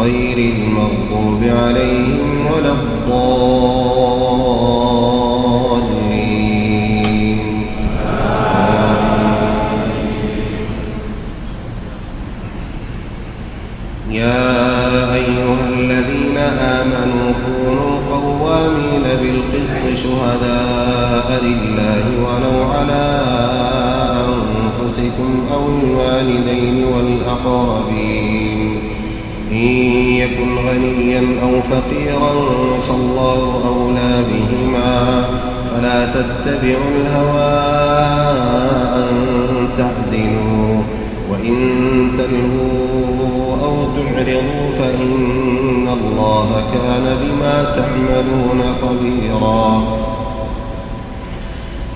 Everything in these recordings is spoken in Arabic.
غير المغضوب عليهم ولا الضالين. يا أيها الذين آمنوا كونوا قوامين بالقسط شهداء لله ولو على أنفسكم أو الوالدين والأقربين. إن يكن غنيا أو فقيرا فالله أولى بهما فلا تتبعوا الهوى أن تعدلوا وإن تلهوا أو تعرضوا فإن الله كان بما تعملون خبيرا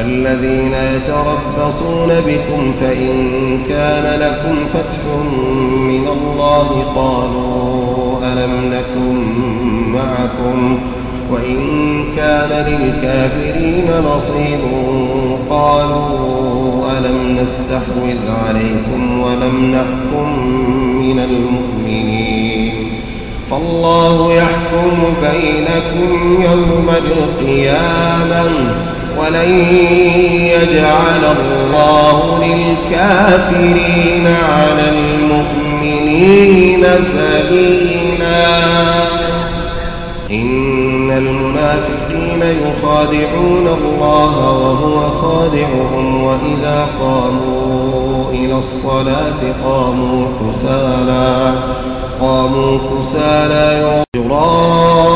الذين يتربصون بكم فإن كان لكم فتح من الله قالوا ألم نكن معكم وإن كان للكافرين نصيب قالوا ألم نستحوذ عليكم ولم نحكم من المؤمنين فالله يحكم بينكم يوم القيامة ولن يجعل الله للكافرين على المؤمنين سبيلا. إن المنافقين يخادعون الله وهو خادعهم وإذا قاموا إلى الصلاة قاموا كسالى قاموا كسالى يراءون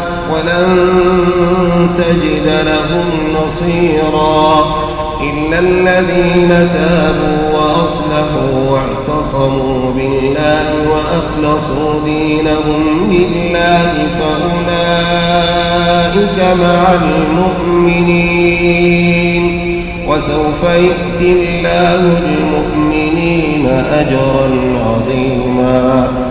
ولن تجد لهم نصيرا إلا الذين تابوا وأصلحوا واعتصموا بالله وأخلصوا دينهم لله فأولئك مع المؤمنين وسوف يؤتي الله المؤمنين أجرا عظيما